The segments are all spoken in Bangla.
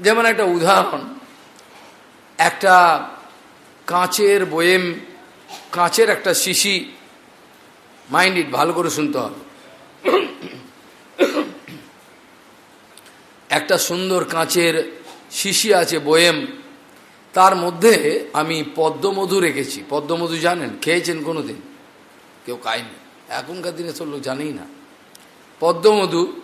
যেমন একটা উদাহরণ, একটা কাঁচের বয়েম, কাঁচের একটা শিশি, মাইন্ড ইট, ভালো করে শুনতে হবে। একটা সুন্দর কাঁচের শিশি আছে, বয়েম, তার মধ্যে আমি পদ্মমধু রেখেছি। পদ্মমধু জানেন? খেয়েছেন কোনো দিন কেউ খায়নি। এখনকার দিনে সব লোক জানেই না। পদ্মমধু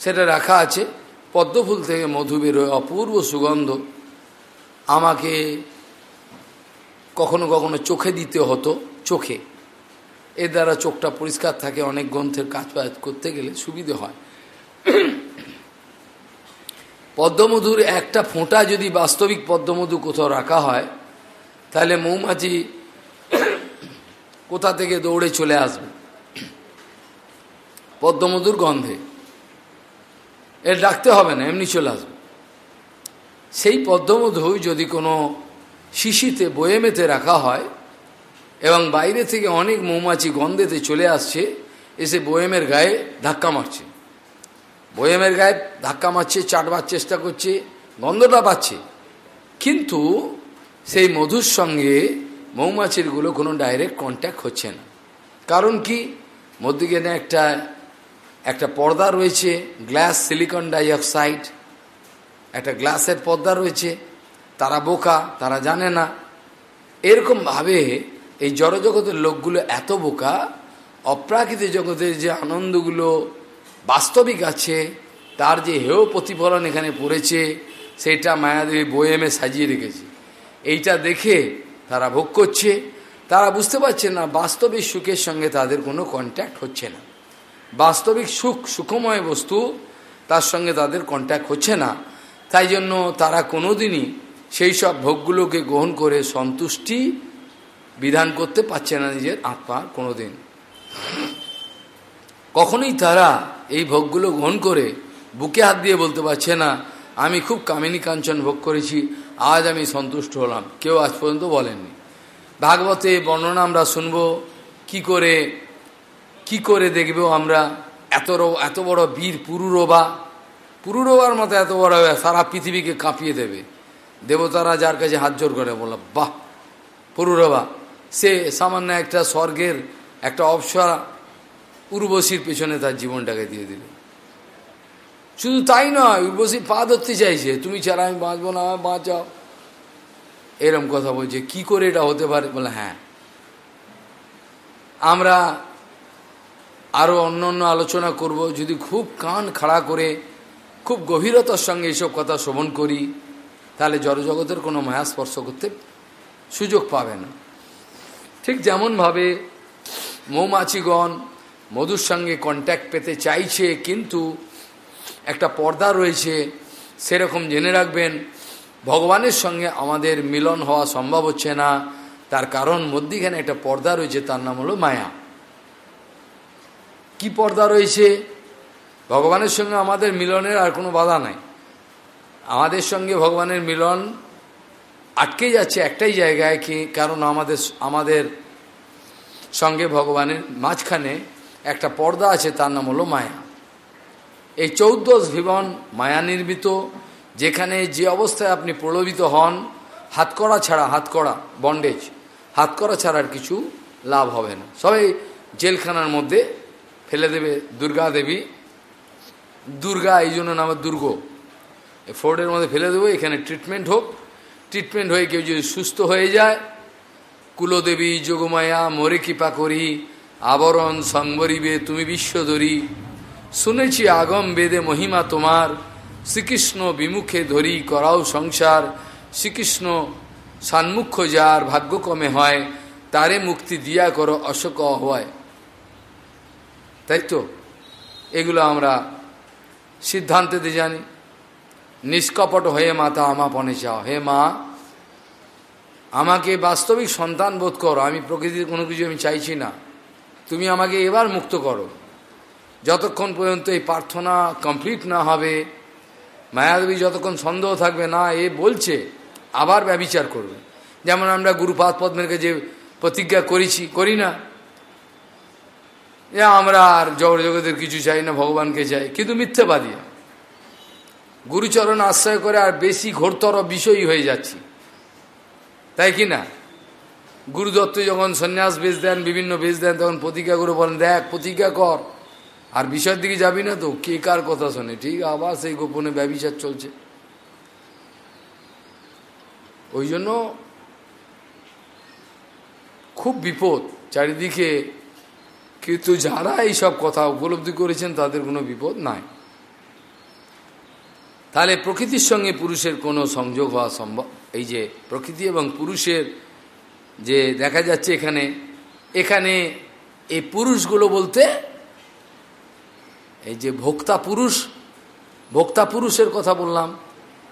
সেটা রাখা আছে। পদ্মফুল থেকে মধু বেরোয়, অপূর্ব সুগন্ধ। আমাকে কখনো কখনো চোখে দিতে হতো, চোখে। এর দ্বারা চোখটা পরিষ্কার থাকে, অনেক গ্রন্থের কাজ বাজ করতে গেলে সুবিধে হয়। পদ্মমধুর একটা ফোঁটা যদি বাস্তবিক পদ্মমধু কোথাও রাখা হয়, তাহলে মৌমাছি কোথা থেকে দৌড়ে চলে আসবে? পদ্মমধুর গন্ধে। এর ডাকতে হবে না, এমনি চলে আসবে। সেই পদ্মমধু যদি কোনো শিশিতে বয়েমেতে রাখা হয় এবং বাইরে থেকে অনেক মৌমাছি গন্ধেতে চলে আসছে, এসে বয়েমের গায়ে ধাক্কা মারছে। বয়েমের গায়ে ধাক্কা মারছে, চাটবার চেষ্টা করছে, গন্ধটা পাচ্ছে। কিন্তু সেই মধুর সঙ্গে মৌমাছিরগুলো কোনো ডাইরেক্ট কন্ট্যাক্ট হচ্ছে না। কারণ কি? মধ্যিখানে একটা একটা পর্দা রয়েছে, গ্লাস, সিলিকন ডাইঅক্সাইড। একটা গ্লাসের পর্দা রয়েছে, তারা বোকা, তারা জানে না। এরকমভাবে এই জড়জগতের লোকগুলো এত বোকা অপ্রাকৃতিক জগতের যে আনন্দগুলো বাস্তবিক আছে, তার যে হেয় প্রতিফলন এখানে পড়েছে, সেটা মায়াদেবী বয়েমে সাজিয়ে রেখেছে। এইটা দেখে তারা ভোগ করছে। তারা বুঝতে পারছে না, বাস্তবিক সুখের সঙ্গে তাদের কোনো কন্ট্যাক্ট হচ্ছে না। বাস্তবিক সুখ, সুখময় বস্তু, তার সঙ্গে তাদের কন্ট্যাক্ট হচ্ছে না। তাই জন্য তারা কোনোদিনই সেই সব ভোগগুলোকে গ্রহণ করে সন্তুষ্টি বিধান করতে পারছে না নিজের আত্মার কোনোদিন। কখনোই তারা এই ভোগগুলো গ্রহণ করে বুকে হাত দিয়ে বলতে পারছে না, আমি খুব কামিনী কাঞ্চন ভোগ করেছি, আজ আমি সন্তুষ্ট হলাম। কেউ আজ পর্যন্ত বলেননি। ভাগবতে বর্ণনা আমরা শুনব, কি করে কি করে দেখবেও আমরা? এত এত বড় বীর পুরুরোবা পুরুরোবার মতো এত বড় সারা পৃথিবীকে কাঁপিয়ে দেবে। দেবতারা যার কাছে হাত জোর করে বলল, বাহ পুরুরোবা সে সামান্য একটা স্বর্গের একটা অপসরা উর্বশীর পেছনে তার জীবনটাকে দিয়ে দিল। শুধু তাই নয়, উর্বশী পা ধরতে চাইছে, তুমি ছাড়া আমি বাঁচবো না বাঁচাও। এরম কথা বলছে, কি করে এটা হতে পারে? বলে হ্যাঁ আমরা আরও অন্য অন্য আলোচনা করব। যদি খুব কান খাড়া করে, খুব গভীরতার সঙ্গে এইসব কথা শ্রবণ করি, তাহলে জড়জগতের কোনো মায়া স্পর্শ করতে সুযোগ পাবে না। ঠিক যেমনভাবে মৌমাছিগণ মধুর সঙ্গে কন্ট্যাক্ট পেতে চাইছে, কিন্তু একটা পর্দা রয়েছে, সেরকম জেনে রাখবেন, ভগবানের সঙ্গে আমাদের মিলন হওয়া সম্ভব হচ্ছে না। তার কারণ মধ্যিখানে একটা পর্দা রয়েছে, তার নাম হলো মায়া। কি পর্দা রয়েছে? ভগবানের সঙ্গে আমাদের মিলনের আর কোনো বাধা নাই। আমাদের সঙ্গে ভগবানের মিলন আটকে যাচ্ছে একটাই জায়গায় কি কারণ আমাদের আমাদের সঙ্গে ভগবানের মাঝখানে একটা পর্দা আছে, তার নাম হলো মায়া। এই চৌদ্দশ ভীবন মায়া নির্মিত, যেখানে যে অবস্থায় আপনি প্রলোভিত হন হাতকড়া ছাড়া হাতকড়া বন্ডেজ হাতকড়া ছাড়ার কিছু লাভ হবে না। সবাই জেলখানার মধ্যে ফেলে দেবে দুর্গা দেবী। দুর্গা, এই জন্য নাম দুর্গ। ফোর্ডের মধ্যে ফেলে দেবো এখানে ট্রিটমেন্ট হোক। ট্রিটমেন্ট হয়ে কেউ যদি সুস্থ হয়ে যায়, কুলদেবী যোগমায়া, মরে কৃপা করি, আবরণ সংবরিবে, তুমি বিশ্বধরি। শুনেছি আগম বেদে মহিমা তোমার, শ্রীকৃষ্ণ বিমুখে ধরি, করাও সংসার। শ্রীকৃষ্ণ সান্মুখ্য যার ভাগ্য কমে হয়, তারে মুক্তি দিয়া করো অশোক হয় তাই তো? এগুলো আমরা সিদ্ধান্তেতে জানি। নিষ্কপট হয়ে মাতা আমাপনে চাও হে মা, আমাকে বাস্তবিক সন্তান বোধ করো। আমি প্রকৃতির কোনো কিছু আমি চাইছি না। তুমি আমাকে এবার মুক্ত করো। যতক্ষণ পর্যন্ত এই প্রার্থনা কমপ্লিট না হবে, মায়াদেবী যতক্ষণ সন্দেহ থাকবে না, এ বলছে, আবার ব্যবিচার করবে। যেমন আমরা গুরুপাদ পদ্মের যে প্রতিজ্ঞা করেছি, করি না। যে আমরা আর জগতের কিছু চাই না, ভগবানকে চাই। কিন্তু মিথ্যেবাদী। গুরুচরণ আশ্রয় করে আর বেশি ঘোরতর বিষয়ই হয়ে যাচ্ছি। তাই কি না? গুরুদত্ত যখন সন্ন্যাস বেশ দেন, বিভিন্ন বেশ দেন, তখন প্রতিজ্ঞা করে বলেন, দেখ, প্রতিজ্ঞা কর। আর বিষয়ের দিকে যাবি না তো, কে কার কথা শোনে? ঠিক, আবার সেই গোপনে ব্যবচার চলছে। ওই জন্য খুব বিপদ। চারিদিকে কিন্তু যারা এইসব কথা উপলব্ধি করেছেন, তাদের কোনো বিপদ নাই। তাহলে প্রকৃতির সঙ্গে পুরুষের কোনো সংযোগ হওয়া সম্ভব? এই যে প্রকৃতি এবং পুরুষের যে দেখা যাচ্ছে এখানে এখানে এই পুরুষগুলো বলতে, এই যে ভোক্তা পুরুষ, ভোক্তা পুরুষের কথা বললাম,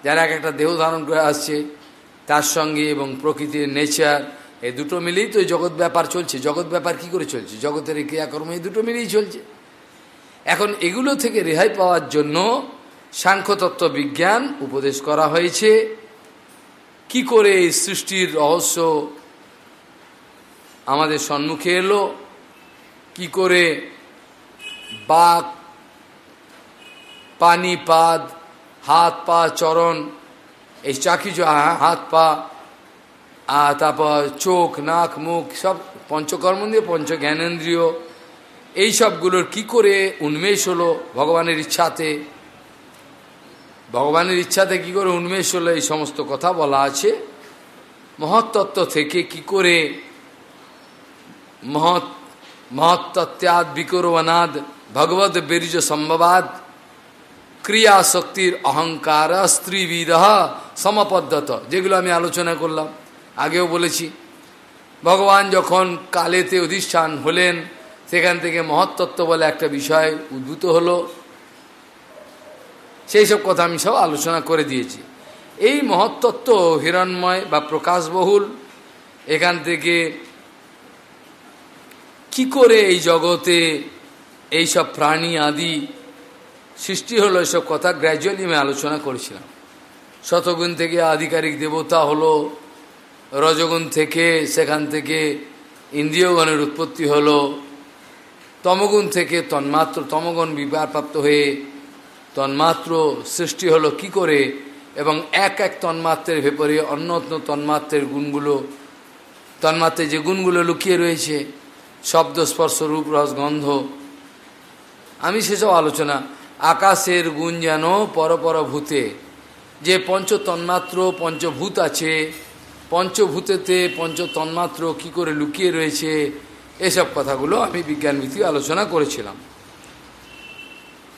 যারা এক একটা দেহ ধারণ করে আসছে, তার সঙ্গে এবং প্রকৃতির নেচার এই দুটো মিলেই তো জগৎ ব্যাপার চলছে। জগৎ ব্যাপার কি করে চলছে? জগতের এই ক্রিয়াকর্ম এই দুটো মিলেই চলছে। এখন এগুলো থেকে রেহাই পাওয়ার জন্য সাংখ্যতত্ত্ব বিজ্ঞান উপদেশ করা হয়েছে। কি করে এই সৃষ্টির রহস্য আমাদের সম্মুখে এলো? কি করে বাঘ, পানি, পাদ হাত পা চরণ, এই চাকি হাত পা আর তারপর চোখ, নাক, মুখ, সব পঞ্চকর্ম দিয়ে পঞ্চ জ্ঞানেন্দ্রিয় এই সবগুলোর কি করে উন্মেষ হলো ভগবানের ইচ্ছাতে? ভগবানের ইচ্ছাতে কি করে উন্মেষ হলো? এই সমস্ত কথা বলা আছে। মহত্তত্ত্ব থেকে কি করে মহৎ, মহত্তত্ত্বাদ বিকরবনাদ ভগবত বীর্য সম্ভবাদ ক্রিয়া শক্তির অহংকার স্ত্রীবিদ সমপদ্ধত, যেগুলো আমি আলোচনা করলাম। আগেও বলেছি, ভগবান যখন কালেতে অধিষ্ঠান হলেন, সেখান থেকে মহত্তত্ত্ব বলে একটা বিষয় উদ্ভূত হলো। সেই সব কথা আমি সব আলোচনা করে দিয়েছি। এই মহত্তত্ত্ব হিরণময় বা প্রকাশবহুল, এখান থেকে কি করে এই জগতে এই সব প্রাণী আদি সৃষ্টি হলো এসব কথা গ্র্যাজুয়ালি আমি আলোচনা করেছিলাম। শতগুণ থেকে আধিকারিক দেবতা হলো রজগুণ থেকে, সেখান থেকে ইন্দ্রিয়গণের উৎপত্তি হলো। তমগুণ থেকে তন্মাত্র, তমগুণ বিবাহপ্রাপ্ত হয়ে তন্মাত্র সৃষ্টি হলো কি করে? এবং এক এক তন্মাত্রের ভেতরে অন্য অন্য তন্মাত্রের গুণগুলো তন্মাত্রে যে গুণগুলো লুকিয়ে রয়েছে, শব্দ, স্পর্শ, রূপ, রস, গন্ধ। আমি সেসব আলোচনা, আকাশের গুণ যেন পরপর ভূতে যে পঞ্চ তন্মাত্র পঞ্চভূত আছে পঞ্চভূতেতে পঞ্চ তন্মাত্র কি করে লুকিয়ে রয়েছে, এসব কথাগুলো আমি বিজ্ঞানভিত্তিক আলোচনা করেছিলাম।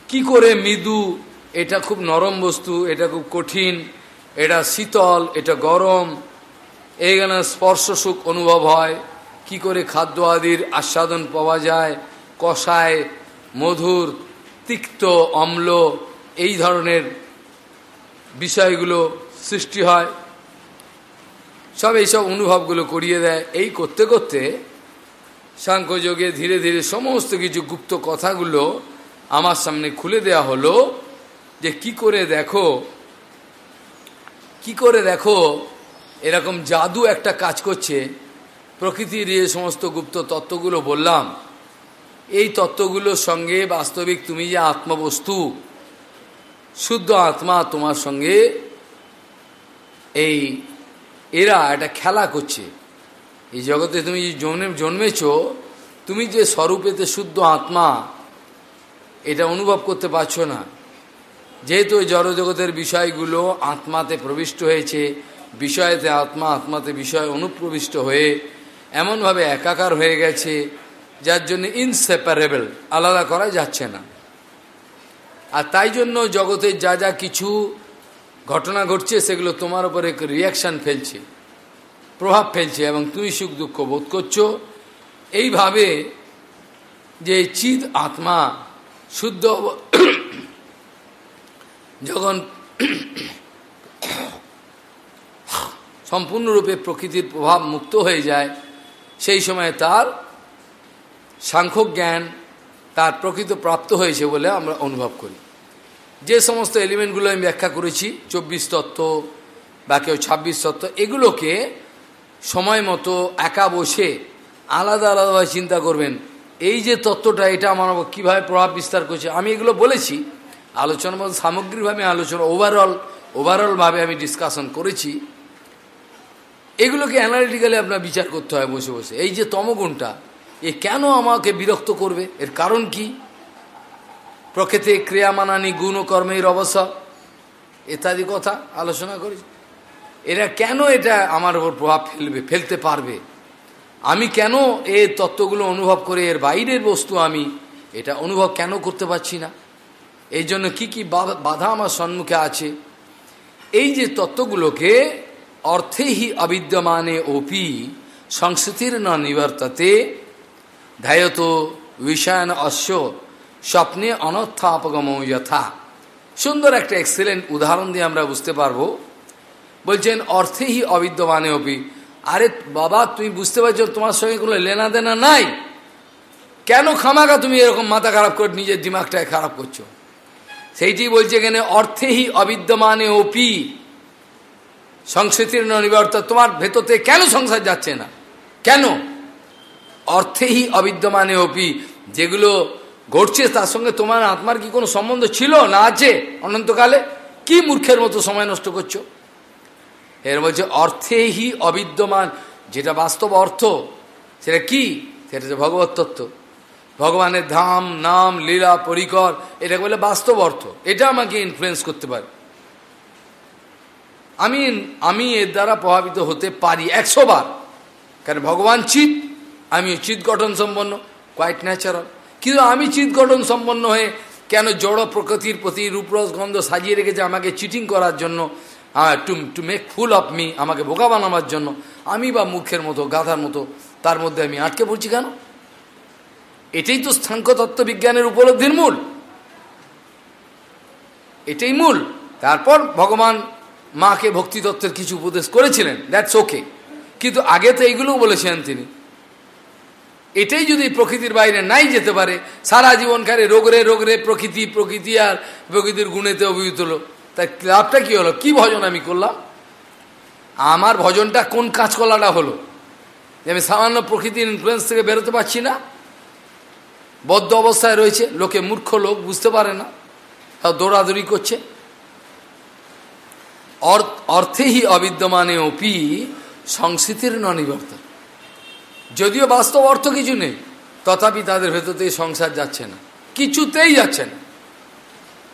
কি করে মৃদু, এটা খুব নরম বস্তু, এটা খুব কঠিন, এটা শীতল, এটা গরম, এইখানে স্পর্শ সুখ অনুভব হয়, কি করে খাদ্য আদির আস্বাদন পাওয়া যায়, কষায়, মধুর, তিক্ত, অম্ল, এই ধরনের বিষয়গুলো সৃষ্টি হয়। সব এইসব অনুভবগুলো করিয়ে দেয়। এই করতে করতে সাংখ্যযোগে ধীরে ধীরে সমস্ত কিছু গুপ্ত কথাগুলো আমার সামনে খুলে দেয়া হলো যে কি করে দেখো, কি করে দেখো এরকম জাদু একটা কাজ করছে। প্রকৃতির যে সমস্ত গুপ্ত তত্ত্বগুলো বললাম। এই তত্ত্বগুলোর সঙ্গে বাস্তবিক তুমি যে আত্মবস্তু, শুদ্ধ আত্মা তোমার সঙ্গে এই এরা একটা খেলা করছে। এই জগতে তুমি জন্মে জন্মেছ, তুমি যে স্বরূপেতে শুদ্ধ আত্মা, এটা অনুভব করতে পারছ না। যেহেতু জড়জগতের বিষয়গুলো আত্মাতে প্রবিষ্ট হয়েছে, বিষয়েতে আত্মা আত্মাতে বিষয় অনুপ্রবিষ্ট হয়ে এমনভাবে একাকার হয়ে গেছে, যার জন্য ইনসেপারেবল আলাদা করা যাচ্ছে না। আর তাই জন্য জগতের যা যা কিছু ঘটনা ঘটছে, সেগুলো তোমার উপরে রিয়াকশান ফেলছে, প্রভাব ফেলছে এবং তুমি সুখ দুঃখ বোধ করছ। এইভাবে যে চিদ আত্মা শুদ্ধ যখন সম্পূর্ণরূপে প্রকৃতির প্রভাব মুক্ত হয়ে যায়, সেই সময় তার সাংখ্য জ্ঞান তার প্রকৃত প্রাপ্ত হয়েছে বলে আমরা অনুভব করি। যে সমস্ত এলিমেন্টগুলো আমি ব্যাখ্যা করেছি, চব্বিশ তত্ত্ব বা কেউ ছাব্বিশ তত্ত্ব, এগুলোকে সময় মতো একা বসে আলাদা আলাদাভাবে চিন্তা করবেন। এই যে তত্ত্বটা, এটা আমার কীভাবে প্রভাব বিস্তার করছে, আমি এগুলো বলেছি। আলোচনা বলতে সামগ্রিকভাবে আলোচনা ওভারঅল ওভারঅলভাবে আমি ডিসকাশন করেছি। এগুলোকে অ্যানালিটিক্যালি আপনার বিচার করতে হয় বসে বসে। এই যে তমগুণটা, এ কেন আমাকে বিরক্ত করবে? এর কারণ কি? প্রকৃতি ক্রিয়ামানানি গুণ ও কর্মের অবসর। ইত্যাদি কথা আলোচনা করেছি। এরা কেন এটা আমার ওপর প্রভাব ফেলবে, ফেলতে পারবে? আমি কেন এই তত্ত্বগুলো অনুভব করে এর বাইরের বস্তু আমি এটা অনুভব কেন করতে পারছি না? এই জন্য কী কী বাধা আমার সম্মুখে আছে? এই যে তত্ত্বগুলোকে অর্থেহি অবিদ্যমানে অপি সংস্কৃতির ন নিবর্ততে ধ্যায়ত বিষয়ান অশ্ব স্বপ্নে অনর্থাপগম যথা। সুন্দর একটা এক্সেলেন্ট উদাহরণ দিয়ে আমরা বুঝতে পারব। বলছেন অর্থেহি অবিদ্যমানে অপি। আরে বাবা, তুমি বুঝতে পারছ তোমার সঙ্গে কোনো লেনা দেনা নাই? কেন খামাকা তুমি এরকম মাথা খারাপ করে নিজের দিমাগটাকে খারাপ করছ? সেইটি বলছে এখানে অর্থেহি অবিদ্যমানে অপি। সংস্কৃতির নিবর্ত তোমার ভেতরতে কেন সংসার যাচ্ছে না? কেন? অর্থেহি অবিদ্যমানে অপি, যেগুলো ঘটছে, তার সঙ্গে তোমার আত্মার কি কোনো সম্বন্ধ ছিল? না আছে। অনন্তকালে কি মূর্খের মতো সময় নষ্ট করছ? এর বলছে অর্থেহি অবিদ্যমান। যেটা বাস্তব অর্থ, সেটা কি? সেটা হচ্ছে ভগবত তত্ত্ব। ভগবানের ধাম, নাম, লীলা, পরিকর এটা বলে বাস্তব অর্থ। এটা আমাকে ইনফ্লুয়েন্স করতে পারে। আমি আমি এর দ্বারা প্রভাবিত হতে পারি একশো বার। কারণ ভগবান চিত আমি চিত গঠন সম্পন্ন কোয়াইট ন্যাচারাল কিন্তু আমি চিত সম্পন্ন হয়ে কেন জড় প্রকৃতির প্রতি রূপরস গন্ধ সাজিয়ে রেখেছে আমাকে চিটিং করার জন্য to to make fool of me আমাকে বোকা বানাবার জন্য, আমি বা মুখের মতো, গাধার মতো, তার মধ্যে আমি আটকে পড়ছি কেন? এটাই তো স্থাঙ্ক তত্ত্ববিজ্ঞানের উপলব্ধির মূল। এটাই মূল। তারপর ভগবান মাকে ভক্তিতত্ত্বের কিছু উপদেশ করেছিলেন দ্যাটস ওকে কিন্তু আগে তো এইগুলোও বলেছেন তিনি। এটাই যদি প্রকৃতির বাইরে নাই যেতে পারে, সারা জীবনকারে রোগরে রোগরে প্রকৃতি প্রকৃতি আর প্রকৃতির গুণেতে অভিভূত হলো। তাই লাভটা কি হলো? কি ভজন আমি করলাম? আমার ভজনটা কোন কাঁচকলাটা হলো? যে আমি সামান্য প্রকৃতির ইনফ্লুয়েন্স থেকে বেরোতে পারছি না। বদ্ধ অবস্থায় রয়েছে, লোকে মূর্খ লোক, বুঝতে পারে না। দৌড়াদৌড়ি করছে। অর্থেহি অবিদ্যমানে অপি সংস্কৃতির ননিবর্তন। যদিও বাস্তব অর্থ কিছু নেই, তথাপি তাদের ভেতর থেকে সংসার যাচ্ছে না। কিছুতেই যাচ্ছে না।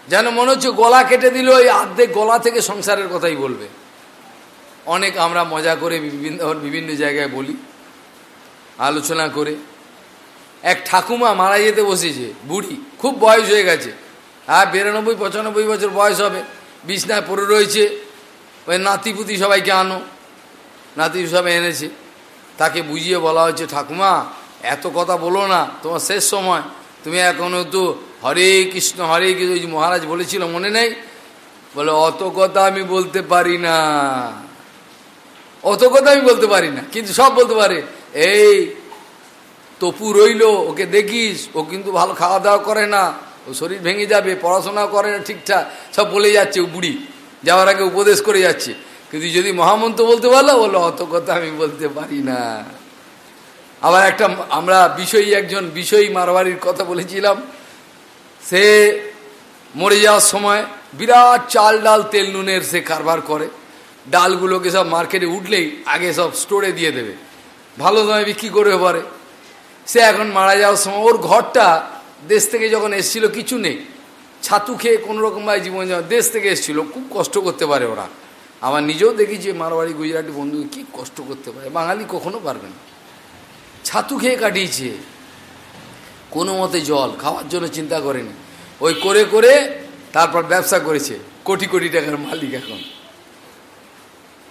যেন মনে হচ্ছে গলা কেটে দিল ওই আর্ধেক গলা থেকে সংসারের কথাই বলবে। অনেক আমরা মজা করে বিভিন্ন বিভিন্ন জায়গায় বলি, আলোচনা করে। এক ঠাকুমা মারা যেতে বসেছে, বুড়ি, খুব বয়স হয়ে গেছে। হ্যাঁ বিরানব্বই, পঁচানব্বই বছর বয়স হবে। বিছনায় পড়ে রয়েছে। ওই নাতিপুতি সবাইকে আনো। নাতি সবাই এনেছে। তাকে বুঝিয়ে বলা হয়েছে, ঠাকুমা, এত কথা বলো না, তোমার শেষ সময়। তুমি এখনও তো হরে কৃষ্ণ হরে কৃষ্ণ মহারাজ বলেছিল, মনে নেই? বলে, অত কথা আমি বলতে পারি না। অত কথা আমি বলতে পারি না, কিন্তু সব বলতে পারে। এই তপু রইল, ওকে দেখিস, ও কিন্তু ভালো খাওয়া দাওয়া করে না, ও শরীর ভেঙে যাবে পড়াশোনা করে না ঠিকঠাক, সব বলে যাচ্ছে ও বুড়ি, যাওয়ার আগে উপদেশ করে যাচ্ছে। কিন্তু যদি মহামন্ত্র বলতে পারল বলো অত কথা আমি বলতে পারি না। আবার একটা, আমরা বিষয়ী একজন বিষয়ী মারবাড়ির কথা বলেছিলাম। সে মরে যাওয়ার সময় বিরাট চাল ডাল, তেল, নুনের সে কারবার করে। ডালগুলোকে সব মার্কেটে উঠলেই আগে সব স্টোরে দিয়ে দেবে। ভালো দামে বিক্রি করে পারে। সে এখন মারা যাওয়ার সময় ওর ঘরটা দেশ থেকে যখন এসছিল, কিছু নেই। ছাতু খেয়ে কোনো রকমভাবে জীবন দেশ থেকে এসছিল। খুব কষ্ট করতে পারে ওরা। আমার নিজেও দেখি যে মারবাড়ি গুজরাটি বন্ধু কি কষ্ট করতে পারে। বাঙালি কখনো পারবে না। ছাতু খেয়ে কাটিয়েছে। কোনো মতে জল, খাওয়ার জন্য চিন্তা করেনি। ওই করে করে তারপর ব্যবসা করেছে, কোটি কোটি টাকার মালিক এখন।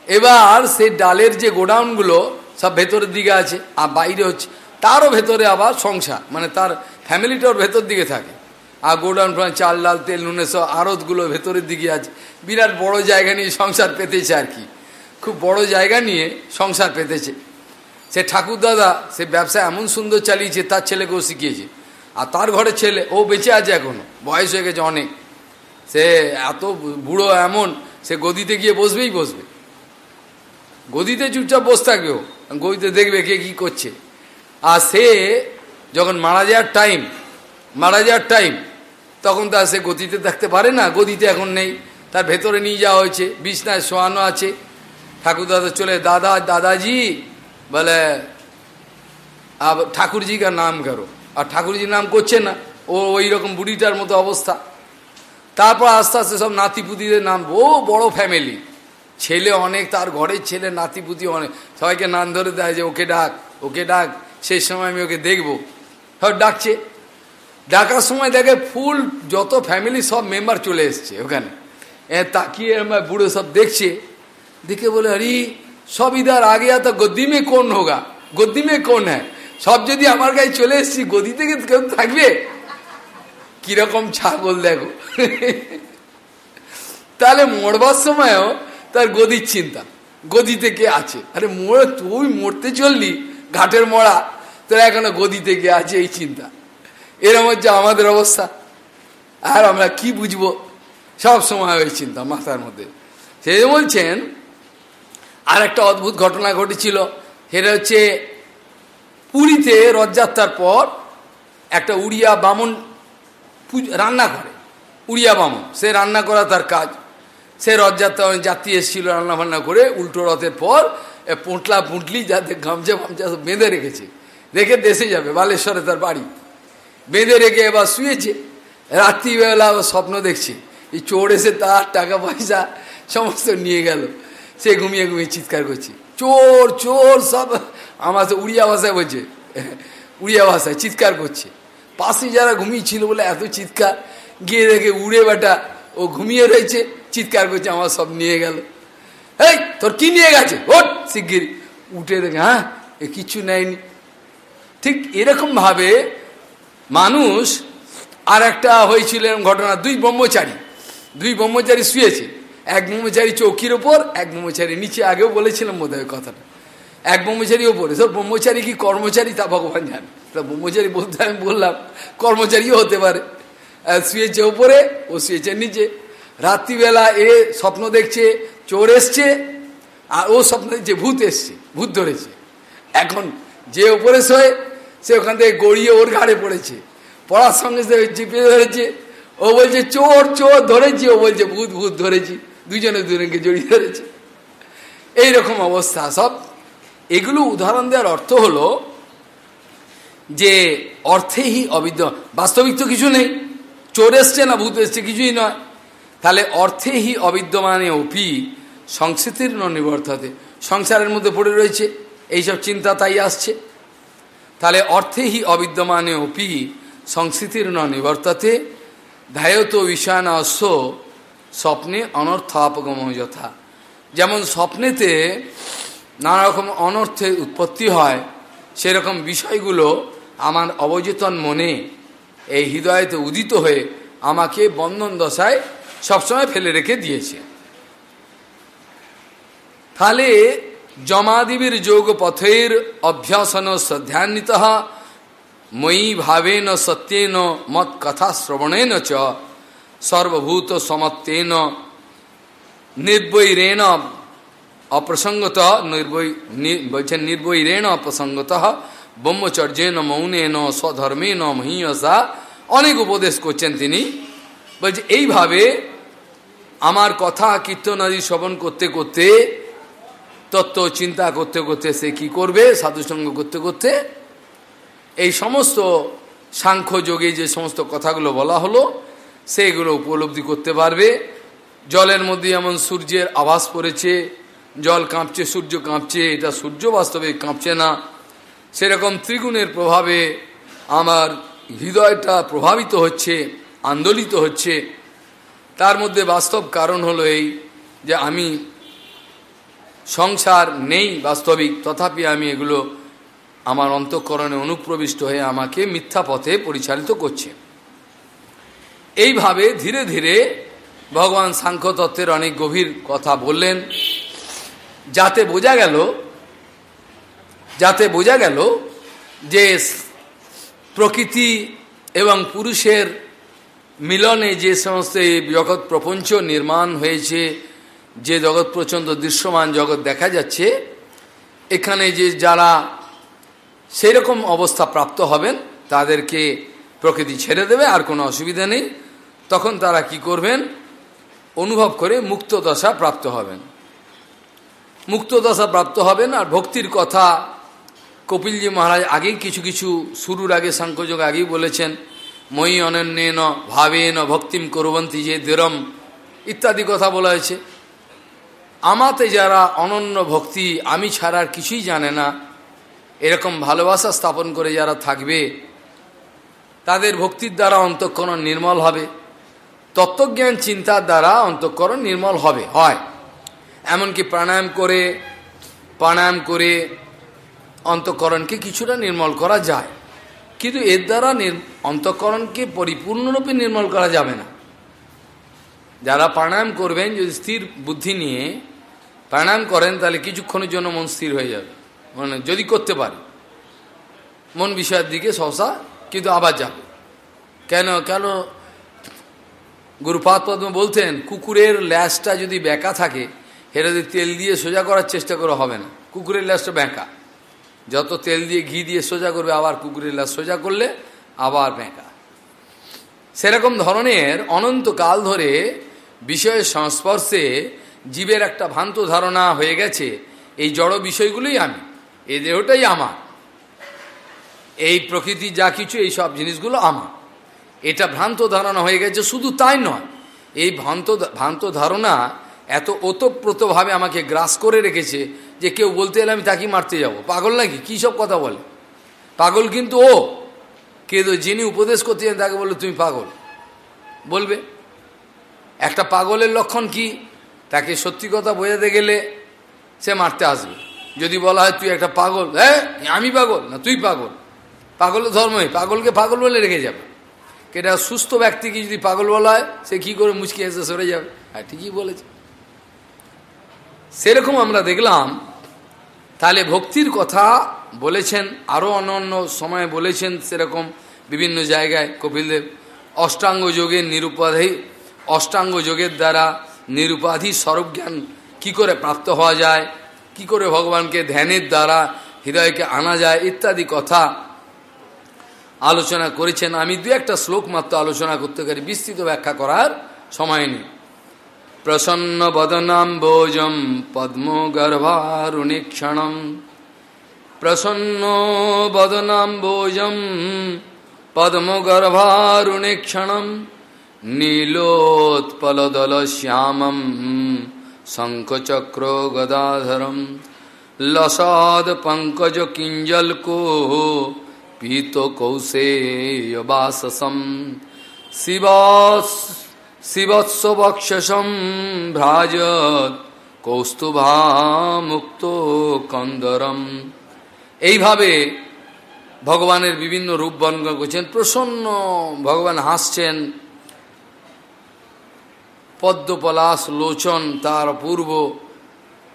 এবার সেই ডালের যে গোডাউনগুলো সব ভেতরের দিকে আছে, আর বাইরে হচ্ছে, তারও ভেতরে আবার সংসার মানে তার ফ্যামিলিটাও ভেতর দিকে থাকে। আর গোডাউন চাল ডাল তেল, নুনে সব আড়তগুলো ভেতরের দিকে আছে। বিরাট বড় জায়গা নিয়ে সংসার পেতেছে আর কি। খুব বড় জায়গা নিয়ে সংসার পেতেছে। সে ঠাকুর দাদা, সে ব্যবসা এমন সুন্দর চালিয়েছে, তার ছেলেকেও শিখিয়েছে। আর তার ঘরে ছেলে, ও বেঁচে আছে এখনও, বয়স হয়ে গেছে অনেক। সে এত বুড়ো এমন, সে গদিতে গিয়ে বসবেই বসবে। গদিতে চুপচাপ বসে থাকবে ও, গদিতে দেখবে কে কী করছে। আর সে যখন মারা যাওয়ার টাইম মারা যাওয়ার টাইম তখন তো সে গতিতে থাকতে পারে না গদিতে এখন নেই। তার ভেতরে নিয়ে যাওয়া হয়েছে, বিছনায় শোয়ানো আছে। ঠাকুর দাদা চলে, দাদা, দাদাজি! বলে আর ঠাকুরজি কার নাম করো। আর ঠাকুরজির নাম করছে না, ও ওই রকম বুড়িটার মতো অবস্থা। তারপর আস্তে আস্তে সব নাতিপুতিদের নাম, ও, বড় ফ্যামিলি। ছেলে অনেক, তার ঘরের ছেলে নাতিপুতি অনেক। সবাইকে নাম ধরে দেয় যে, ওকে ডাক ওকে ডাক সেই সময় আমি ওকে দেখব। সব ডাকছে। ডাকার সময় দেখে ফুল যত ফ্যামিলি সব মেম্বার চলে এসছে ওখানে। তাকিয়ে আমার বুড়ো সব দেখছে। দেখে বলে, আরে, সব ইধার আগে তো গদ্দি মে কোন হোগা? গদ্দি মে কোন হ্যাঁ? সব যদি আমার গায়ে চলে এসছি গদি থেকে কেউ থাকবে? কীরকম ছাগল দেখো। তাহলে মরবার সময়ও তার গদির চিন্তা। গদিতে কে আছে। আরে মোড় তুই মরতে চললি, ঘাটের মরা, তোর এখনও গদিতে কে আছে এই চিন্তা। এরম হচ্ছে আমাদের অবস্থা। আর আমরা কি বুঝব? সব সময় ওই চিন্তা মাথার মধ্যে। সে বলছেন, আর একটা অদ্ভুত ঘটনা ঘটেছিল। সেটা হচ্ছে পুরীতে রথযাত্রার পর একটা উড়িয়া বামন রান্না করে। উড়িয়া বামন, সে রান্না করা তার কাজ। সে রথযাত্রা যাত্রী এসেছিল রান্না বান্না করে, উল্টো রথের পর পোঁটলা পুঁটলি যাতে গামছা ফামছা বেঁধে রেখেছে। রেখে দেশে যাবে, বালেশ্বরে তার বাড়ি। বেঁধে রেখে এবার শুয়েছে। রাত্রিবেলা আবার স্বপ্ন দেখছে। এই চোর এসে তার টাকা পয়সা সমস্ত নিয়ে গেল। সে ঘুমিয়ে ঘুমিয়ে চিৎকার করছে। চোর চোর, সব আমার উড়িয়া ভাষায় বলছে। উড়িয়া ভাষায় চিৎকার করছে। পাশে যারা ঘুমিয়েছিল বলে এত চিৎকার। গিয়ে দেখে উড়ে বেটা ও ঘুমিয়ে রয়েছে। চিৎকার করছে, আমার সব নিয়ে গেল। এই, তোর কি নিয়ে গেছে? ওট শিগগির। উঠে দেখে হ্যাঁ এ কিছু নেয়নি। ঠিক এরকম ভাবে মানুষ আর একটা হয়েছিল এরকম ঘটনা, দুই ব্রহ্মচারী দুই ব্রহ্মচারী শুয়েছে। এক ব্রহ্মচারী চৌকির ওপর, এক ব্রহ্মচারী নিচে, আগেও বলেছিলাম বোধ কথাটা। এক ব্রহ্মচারী ওপরে সব ব্রহ্মচারী কি কর্মচারী? তা ভগবান জানে। তা ব্রহ্মচারী বলতে আমি বললাম, কর্মচারীও হতে পারে। শুয়েছে ওপরে, ও শুয়েছে নিচে। রাত্রিবেলা এ স্বপ্ন দেখছে, চোর এসছে, আর ও স্বপ্ন দেখছে, ভূত এসছে, ভূত ধরেছে। এখন যে ওপরে শোয়ে সে ওখান থেকে গড়িয়ে ওর ঘাড়ে পড়েছে। পড়ার সঙ্গে সে চিপে ধরেছে। ও বলছে, চোর চোর, ধরেছি। ও বলছে, ভূত ভূত, ধরেছি। দুজনে দুজনকে জড়িয়ে ধরেছে। এইরকম অবস্থা। সব এগুলো উদাহরণ দেওয়ার অর্থ হলো যে অর্থেই অবিদ্য। বাস্তবিক তো কিছু নেই। চোর এসছে না, ভূত এসছে, কিছুই নয়। তাহলে অর্থেই অবিদ্যমানে অপি সংস্কৃতির নিবর্ততে সংসারের মধ্যে পড়ে রয়েছে। এইসব চিন্তা তাই আসছে। তাহলে অর্থেই অবিদ্যমানে অপি সংস্কৃতির ন নিবর্ততে ধায়ত বিষয়ান অশ্ব স্বপ্নে অনর্থাপগম যথা। যেমন স্বপ্নেতে নানা রকম অনর্থের উৎপত্তি হয়, সেরকম বিষয়গুলো আমার অবচেতন মনে এই হৃদয়তে উদিত হয়ে আমাকে বন্ধন দশায় সবসময় ফেলে রেখে দিয়েছে। তাহলে জমাদিবীর যোগ পথের অভ্যাসন শ্রদ্ধান্বিত মই ভাবেন সত্যেন মত কথা শ্রবণেন চ সর্বভূত সমত্বেন নির্বৈরেণ অপ্রসঙ্গত নির্বৈ বলছেন নির্বৈরেণ অপ্রসঙ্গত ব্রহ্মচর্যেন মৌনেন স্বধর্মেন মহিয়সা অনেক উপদেশ করছেন তিনি বলছে এইভাবে আমার কথা কীর্তনাদি শ্রবণ করতে করতে তত্ত্ব চিন্তা করতে করতে সে কি করবে? সাধুসঙ্গ করতে করতে এই সমস্ত সাংখ্য যোগে যে সমস্ত কথাগুলো বলা হলো, সেগুলো উপলব্ধি করতে পারবে। জলের মধ্যে যেমন সূর্যের আভাস পড়েছে, জল কাঁপছে, সূর্য কাঁপছে, এটা সূর্য বাস্তবে কাঁপছে না। সেরকম ত্রিগুণের প্রভাবে আমার হৃদয়টা প্রভাবিত হচ্ছে, আন্দোলিত হচ্ছে। তার মধ্যে বাস্তব কারণ হলো এই যে আমি সংসার নেই বাস্তবিক। তথাপি আমি এগুলো আমার অন্তঃকরণে অনুপ্রবিষ্ট হয়ে আমাকে মিথ্যা পথে পরিচালিত করছে। এইভাবে ধীরে ধীরে ভগবান সাংখ্য তত্ত্বের অনেক গভীর কথা বললেন। যাতে বোঝা গেল, যাতে বোঝা গেল যে প্রকৃতি এবং পুরুষের মিলনে যে সমস্ত জগৎ প্রপঞ্চ নির্মাণ হয়েছে যে জগৎ প্রচণ্ড দৃশ্যমান জগৎ দেখা যাচ্ছে, এখানে যে যারা সেই রকম অবস্থা প্রাপ্ত হবেন, তাদেরকে প্রকৃতি ছেড়ে দেবে, আর কোনো অসুবিধা নেই। তখন তারা কি করবেন? অনুভব করে মুক্ত দশা প্রাপ্ত হবেন। মুক্ত দশা প্রাপ্ত হবেন, আর ভক্তির কথা কপিলজি মহারাজ আগেই কিছু কিছু শুরুর আগে সাংখ্যযোগ আগেই বলেছেন, মই অনন্যেন ভাবেন ভক্তিম করবন্তী যে দেরম, ইত্যাদি কথা বলা হয়েছে। আমাতে যারা অনন্য ভক্তি আমি ছাড়ার কিছুই জানে না, এরকম ভালোবাসা স্থাপন করে যারা থাকবে, তাদের ভক্তির দ্বারা অন্তঃকরণ নির্মল হবে, তত্ত্বজ্ঞান চিন্তার দ্বারা অন্তঃকরণ নির্মল হবে, হয়। এমনকি প্রাণায়াম করে প্রাণায়াম করে অন্তঃকরণকে কিছুটা নির্মল করা যায়। কিন্তু এর দ্বারা অন্তঃকরণকে পরিপূর্ণরূপে নির্মল করা যাবে না। যারা প্রাণায়াম করবেন, যদি স্থির বুদ্ধি নিয়ে প্রাণায়াম করেন, তাহলে কিছুক্ষণের জন্য মন স্থির হয়ে যাবে। মানে যদি করতে পারে। মন বিষয়ের দিকে সহসা কিন্তু আবার যাবে। কেন? কেন? গুরুপাদ পদ্ম বলতেন, কুকুরের ল্যাসটা যদি ব্যাকা থাকে সেটা যদি তেল দিয়ে সোজা করার চেষ্টা করে, হবে না। কুকুরের ল্যাসটা ব্যাঁকা। যত তেল দিয়ে ঘি দিয়ে সোজা করবে, আবার কুকুরের ল্যাস সোজা করলে আবার ব্যাঁকা। সেরকম ধরনের অনন্তকাল ধরে বিষয়ের সংস্পর্শে জীবের একটা ভ্রান্ত ধারণা হয়ে গেছে। এই জড় বিষয়গুলোই আমি এই দেহটাই আমার। এই প্রকৃতি যা কিছু, এই সব জিনিসগুলো আমার। এটা ভ্রান্ত ধারণা হয়ে গেছে, শুধু তাই নয়, এই ভ্রান্ত ভ্রান্ত ধারণা এত ওতপ্রোতভাবে আমাকে গ্রাস করে রেখেছে যে কেউ বলতে এলে আমি তাকে মারতে যাব। পাগল নাকি? কী সব কথা বলে? পাগল কিন্তু ও কে তো যিনি উপদেশ করতে যান তাকে বলল, তুমি পাগল। বলবে। একটা পাগলের লক্ষণ কি? তাকে সত্যি কথা বোঝাতে গেলে সে মারতে আসবে। যদি বলা হয়, তুই একটা পাগল। হ্যাঁ আমি পাগল? না, তুই পাগল। পাগলের ধর্মই পাগলকে পাগল বলে রেখে যাবে। এটা সুস্থ ব্যক্তিকে যদি পাগল বলা হয়, সে কি করে মুচকি এসে সরে যাবে? হ্যাঁ ঠিকই বলেছে। সেরকম আমরা দেখলাম, তাহলে ভক্তির কথা বলেছেন আরও অন্য অন্য সময়ে বলেছেন সেরকম বিভিন্ন জায়গায় কপিলদেব। অষ্টাঙ্গ যোগের নিরুপাধি, অষ্টাঙ্গ যোগের দ্বারা নিরুপাধি স্বরূপজ্ঞান কি করে প্রাপ্ত হওয়া যায়? কি করে ভগবানকে ধ্যানের দ্বারা হৃদয়কে আনা যায়? ইত্যাদি কথা আলোচনা করেছেন। আমি দু একটা শ্লোক মাত্র আলোচনা করতে পারি বিস্তৃত ব্যাখ্যা করার সময় নেই। প্রসন্ন বদনাম্বোজম পদ্ম গর্ভারুণীক্ষণম প্রসন্ন বদনাম্বোজম পদ্ম গর্ভারুণীক্ষণম নীলোৎপলদল শ্যামম শঙ্খচক্র গদাধরম লসদ পঙ্কজ কিঞ্জলকো পীত কৌশেয়বাসসম এইভাবে ভগবানের বিভিন্ন রূপ বর্ণন করছেন, প্রসন্ন ভগবান হাসছেন। পদ্মপলাশ লোচন তার অপূর্ব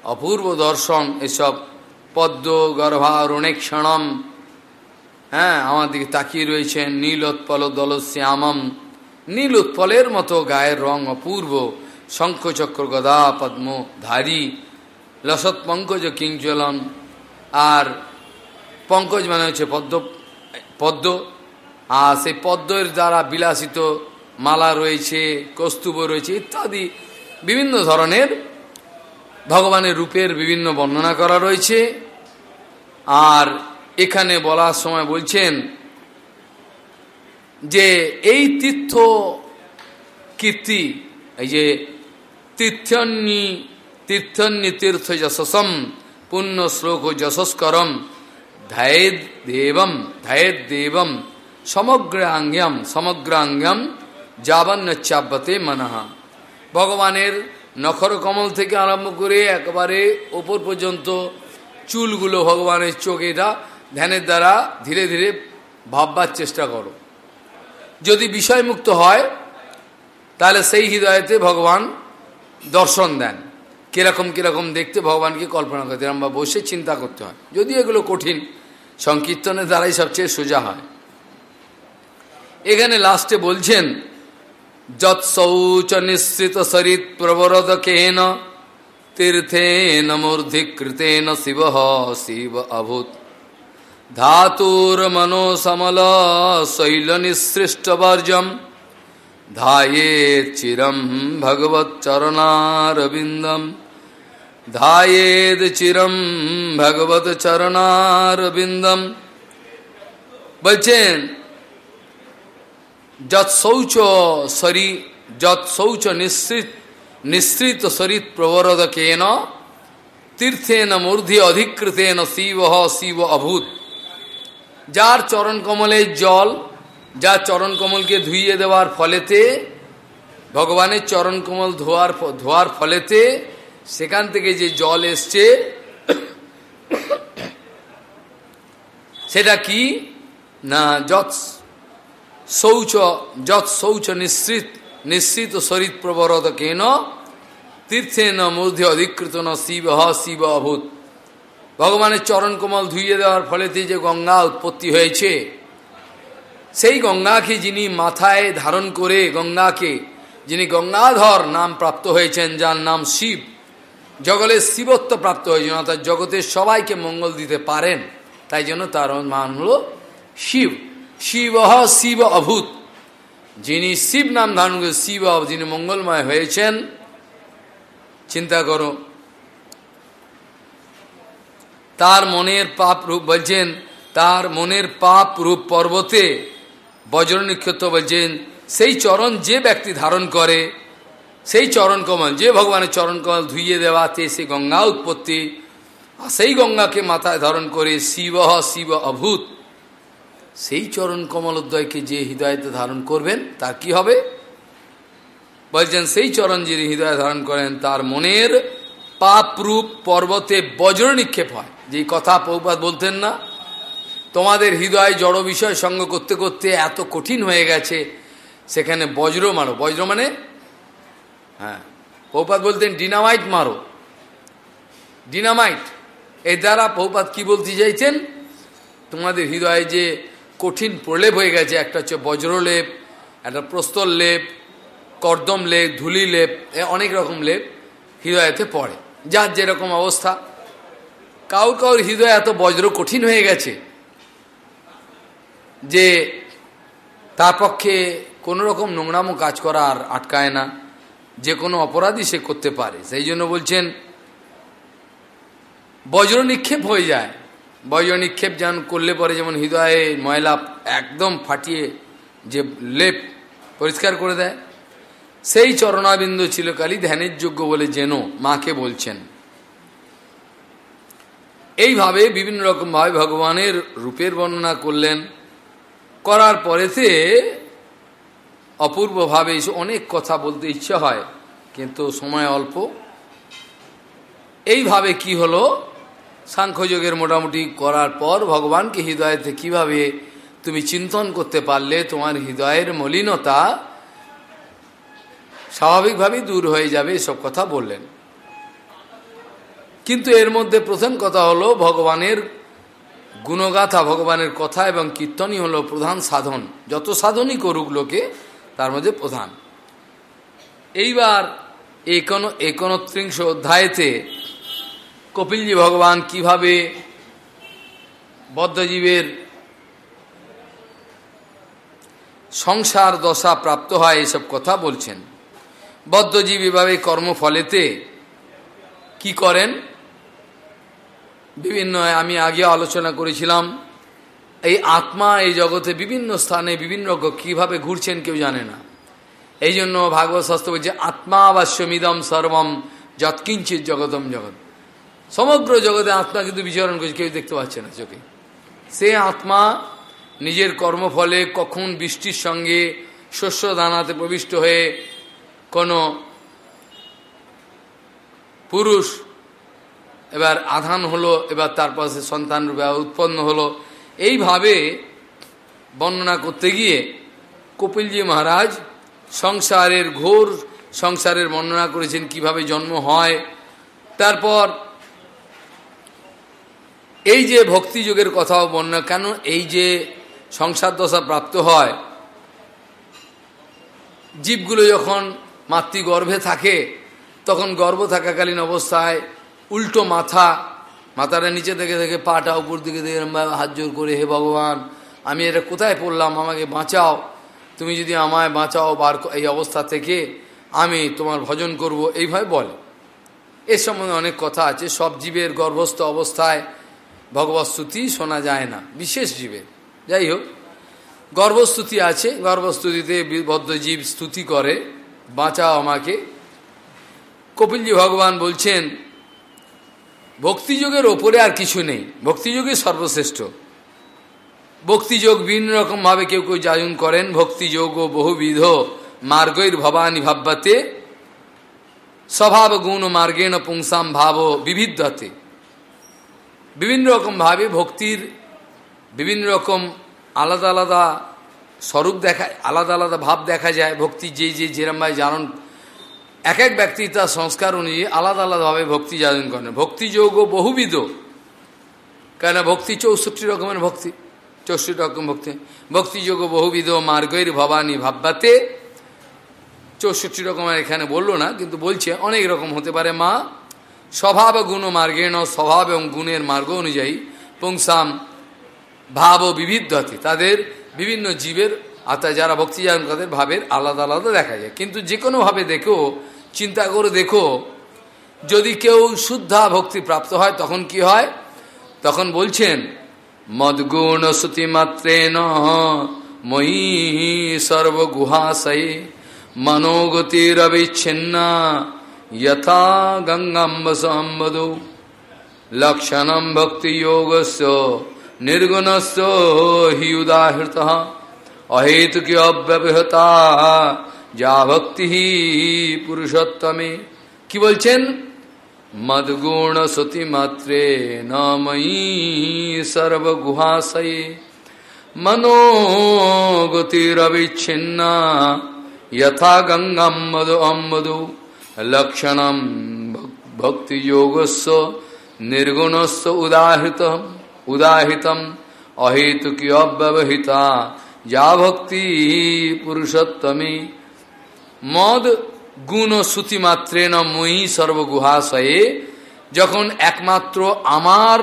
অপূর্ব দর্শন, এসব পদ্ম গর্ভারণেক্ষণম হ্যাঁ আমার দিকে তাকিয়ে রয়েছেন নীল উৎপল দল শ্যামম নীল উৎপলের মতো গায়ের রং অপূর্ব, শঙ্খচক্র গদা পদ্ম ধারী লসৎ পঙ্কজ আর পঙ্কজ মানে হচ্ছে পদ্ম পদ্ম। আর সেই পদ্মের দ্বারা বিলাসিত মালা রয়েছে, কস্তুব রয়েছে ইত্যাদি বিভিন্ন ধরনের ভগবানের রূপের বিভিন্ন বর্ণনা করা রয়েছে। আর এখানে বলার সময় বলছেন যে এই তীর্থ কীর্তি, এই যে তীর্থন্যী তীর্থন্যী তীর্থ যশসম, পুণ্য শ্লোক যশস্করম ধায়েদ দেবম ধায়েদ দেবম সমগ্রাঙ্গম সমগ্রাঙ্গম যাবন্নচ্চাব্যতে মনহা ভগবানের নখর কমল থেকে আরম্ভ করে একবারে ওপর পর্যন্ত চুলগুলো ভগবানের চোখ এটা ধ্যানের দ্বারা ধীরে ধীরে ভাববার চেষ্টা করো। যদি বিষয়মুক্ত হয়, তাহলে সেই হৃদয়তে ভগবান দর্শন দেন। কীরকম কীরকম দেখতে ভগবানকে কল্পনা করতে আমরা বসে চিন্তা করতে হয়। যদি এগুলো কঠিন সংকীর্তনের দ্বারাই সবচেয়ে সোজা হয়। এখানে লাস্টে বলছেন, যৎসৌচ নিশ্চিত সরিত প্রবরদকেন তীর্থেন মূর্ধিকৃতেন শিব শিব অভূত ধাতুর্মনো সমল শৈল নিঃসৃষ্টবর্জম ধায়েত চিরম ভগবৎচরণারবিন্দম ধায়েদ চিরম ভগবত চরণারবিন্দম বলছেন যৎ শৌচ শরী যৎ শৌচ নিঃসৃত নিঃসৃত শরীর প্রবরদকেন তীর্থেন মূর্ধি অধিকৃতেন শিব শিব অভূত যার চরণ কমলের জল যার চরণ কমলকে ধুইয়ে দেওয়ার ফলেতে ভগবানের চরণ কমল ধোয়ার ধোয়ার ফলেতে সেখান থেকে যে জল এসছে, সেটা কি? না যৎ শৌচ যৎ শৌচ নিঃসৃত নিঃসৃত শরীর প্রবরত কেন? তীর্থেন মধ্যে অধিকৃত ন শিব, হ শিব অভূত। ভগবানের চরণ কমল ধুইয়ে দেওয়ার ফলেতে যে গঙ্গা উৎপত্তি হয়েছে, সেই গঙ্গাকে যিনি মাথায় ধারণ করে গঙ্গাকে, যিনি গঙ্গাধর নাম প্রাপ্ত হয়েছেন, যার নাম শিব জগলের শিবত্ব প্রাপ্ত হয়েছেন অর্থাৎ জগতের সবাইকে মঙ্গল দিতে পারেন। তাই জন্য তার মান হল শিব। শিব শিব অভূত। যিনি শিব নাম ধারণ করে শিব যিনি মঙ্গলময় হয়েছেন, চিন্তা করো। তার মনের পাপ রূপ বলছেন, তার মনের পাপ রূপ পর্বতে বজ্র নিক্ষত বলছেন, সেই চরণ যে ব্যক্তি ধারণ করে সেই চরণ কমল, যে ভগবানের চরণ কমল ধুইয়ে দেওয়াতে সে গঙ্গা উৎপত্তি, আর সেই গঙ্গাকে মাথায় ধারণ করে শিব শিব অভূত। সেই চরণ কমলোদ্দয়কে যে হৃদয়তে ধারণ করবেন, তার কি হবে? বলছেন, সেই চরণ যিনি হৃদয় ধারণ করেন, তার মনের পাপরূপ পর্বতে বজ্র নিক্ষেপ হয়। যে কথা পৌপাত বলতেন না, তোমাদের হৃদয় জড় বিষয় সঙ্গ করতে করতে এত কঠিন হয়ে গেছে, সেখানে বজ্র মারো। বজ্র মানে হ্যাঁ। পৌপাত বলতেন ডিনামাইট মারো। ডিনামাইট এর দ্বারা পৌপাত কি বলতে চাইছেন? তোমাদের হৃদয়ে যে কঠিন প্রলেপ হয়ে গেছে, একটা হচ্ছে বজ্রলেপ, একটা প্রস্তর লেপ, কর্দম লেপ, ধুলি লেপ অনেক রকম লেপ হৃদয়তে পড়ে। যার যেরকম অবস্থা, কাউর কাউর হৃদয় এত বজ্র কঠিন হয়ে গেছে যে তার পক্ষে কোনো রকম নোংরামো কাজ করা আর আটকায় না। যে কোনো অপরাধী সে করতে পারে। সেই জন্য বলছেন, বজ্র নিক্ষেপ হয়ে যায়। বজ্র নিক্ষেপ যেন করলে পরে যেমন হৃদয়ে ময়লা একদম ফাটিয়ে যে লেপ পরিষ্কার করে দেয়, সেই চরণাবিন্দু ছিল কালি ধ্যানের যোগ্য বলে যেন মাকে বলছেন। এইভাবে বিভিন্ন রকমভাবে ভগবানের রূপের বর্ণনা করলেন। করার পরেতে অপূর্বভাবে অনেক কথা বলতে ইচ্ছা হয়, কিন্তু সময় অল্প। এইভাবে কি হলো? সাংখ্যযোগের মোটামুটি করার পর ভগবানকে হৃদয়তে কীভাবে তুমি চিন্তন করতে পারলে, তোমার হৃদয়ের মলিনতা স্বাভাবিকভাবেই দূর হয়ে যাবে, এসব কথা বললেন। কিন্তু এর মধ্যে প্রথম কথা হলো, ভগবানের গুণগাথা, ভগবানের কথা এবং কীর্তনই হলো প্রধান সাধন। যত সাধনই করুক লোকে তার মধ্যে প্রধান। এইবার একন, একনত্রিংশ অধ্যায়েতে কপিলজি ভগবান কীভাবে বদ্ধজীবের সংসার দশা প্রাপ্ত হয় এসব কথা বলছেন। বদ্ধজীব এভাবে কর্মফলেতে কি করেন? বিভিন্ন, আমি আগে আলোচনা করেছিলাম এই আত্মা, এই জগতে বিভিন্ন স্থানে বিভিন্ন রকম কীভাবে ঘুরছেন কেউ জানে না। এই জন্য ভাগবত শাস্ত্র বলছে আত্মাবাস্যমিদম সর্বম যৎকিঞ্চিত জগতম জগৎ। সমগ্র জগতে আত্মা কিন্তু বিচরণ করছে, কেউ দেখতে পাচ্ছে না চোখে। সে আত্মা নিজের কর্মফলে কখন বৃষ্টির সঙ্গে শস্য দানাতে প্রবিষ্ট হয়ে কোনো পুরুষ এবার আধান হলো, এবার তার পাশে সন্তান রূপে উৎপন্ন হলো এইভাবে বর্ণনা করতে গিয়ে কপিলজি মহারাজ সংসারের ঘোর সংসারের বর্ণনা করেছেন, কীভাবে জন্ম হয়। তারপর এই যে ভক্তিযোগের কথাও বর্ণনা, কেন এই যে সংসার দশা প্রাপ্ত হয়, জীবগুলো যখন মাতৃগর্ভে থাকে, তখন গর্ভ থাকাকালীন অবস্থায় উল্টো মাথা মাথাটা নিচে থেকে দেখে পাটা উপর দিকে দেখে হাত জোর করে, হে ভগবান, আমি এটা কোথায় পড়লাম? আমাকে বাঁচাও। তুমি যদি আমায় বাঁচাও বার এই অবস্থা থেকে, আমি তোমার ভজন করব। এইভাবে বলে। এর সম্বন্ধে অনেক কথা আছে। সব জীবের গর্ভস্থ অবস্থায় ভগবত স্তুতি শোনা যায় না। বিশেষ জীবের। যাই হোক গর্ভস্তুতি আছে। গর্ভস্তুতিতে বদ্ধজীব স্তুতি করে। বাঁচাও আমাকে। কপিলজি ভগবান বলছেন ভক্তিযোগের ওপরে আর কিছু নেই। ভক্তিযোগই সর্বশ্রেষ্ঠ। ভক্তিযোগ বিভিন্ন রকমভাবে কেউ কেউ যাজন করেন। ভক্তিযোগ ও বহুবিধ মার্গৈর ভবানী ভাববাতে স্বভাব গুণ মার্গেণ পুংসাম ভাব বিবিধতে বিভিন্ন রকম ভাবে ভক্তির বিভিন্ন রকম আলাদা আলাদা স্বরূপ দেখা আলাদা আলাদা ভাব দেখা যায়। ভক্তি যে যে যেরমভাবে জানন এক এক ব্যক্তি তার সংস্কার অনুযায়ী আলাদা আলাদাভাবে ভক্তি যাজন করেন। ভক্তি যোগ বহুবিধ। কেন ভক্তি চৌষট্টি রকমের ভক্তি, চৌষট্টি রকম ভক্তি। ভক্তিযোগ বহুবিধ, মার্গের ভবানী ভাববাতে চৌষট্টি রকমের এখানে বলল না, কিন্তু বলছে অনেক রকম হতে পারে। মা, স্বভাব গুণ মার্গেণ, স্বভাব এবং গুণের মার্গ অনুযায়ী পুংসাম ভাব ও বিবিধতে তাদের বিভিন্ন জীবের অর্থাৎ যারা ভক্তি জানেন তাদের ভাবের আলাদা আলাদা দেখা যায়। কিন্তু যে কোনোভাবে দেখো, চিন্তা করে দেখো, যদি কেউ শুদ্ধা ভক্তি প্রাপ্ত হয়, তখন কি হয়? তখন বলছেন, মদগুণ শ্রুতিমাত্রে ন মই সর্বগুহাশয়ে মনোগতিরবিচ্ছিন্না যথা গঙ্গাম্বসম্বদ লক্ষণম ভক্তিযোগস্য নির্গুণস্য হিউদাহৃত অহেতুকি অব্যবহতা? যা ভক্তি পুরুষোত্তমে। কি বলছেন? মদগুণ সতী মাত্রে নময়ী সর্বগুহাশয়ে। মনোগতিরবিচ্ছিন্ন যথা গঙ্গম মধু অম্মধু লক্ষণম ভক্তিযোগস্ব নির্গুণস্ব উদাহৃত উদাহৃতম। অহেতুকি অব্যবহিতা? যা ভক্তি পুরুষোত্তমী মদ গুণ শ্রুতিমাত্রেন মই সর্বগুহাশয়ে যখন একমাত্র আমার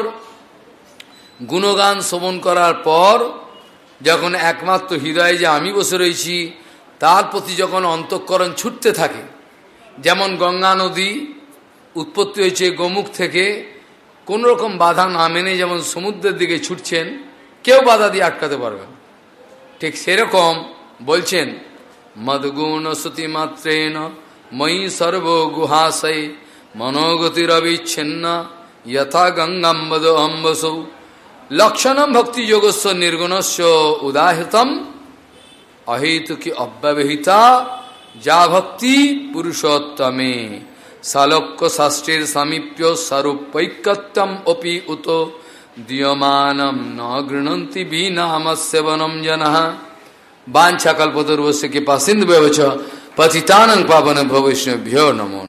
গুণগান শ্রবণ করার পর যখন একমাত্র হৃদয়ে যে আমি বসে রয়েছি তার প্রতি যখন অন্তঃকরণ ছুটতে থাকে যেমন গঙ্গা নদী উৎপত্তি হয়েছে গোমুখ থেকে কোন রকম বাধা না মেনে যেমন সমুদ্রের দিকে ছুটছেন, কেউ বাধা দিয়ে আটকাতে পারবে না। ঠিক সেরকম বলছেন মদগুণ শ্রুতি মাত্রেন মই সর্ব গুহাশয় মনোগতির অবিচ্ছিন্ন যথা গঙ্গাম্বদ অম্বসৌ লক্ষণম ভক্তি যোগস্ব নির্গুণস্ব উদাহৃতম অহেতুকি অব্যবহিতা যা ভক্তি পুরুষোত্তমে। সালক্য শাস্ত্রের সামীপ্য স্বরূপৈকত্যম অপি উত দীয়মানম ন গৃণন্তি বিনামস্যবনম জন বাঞ্ছা কল্পতর্বশ্য কৃপা সিন্ধু পতিতানং পাবন ভবিষ্যভ্যো নমো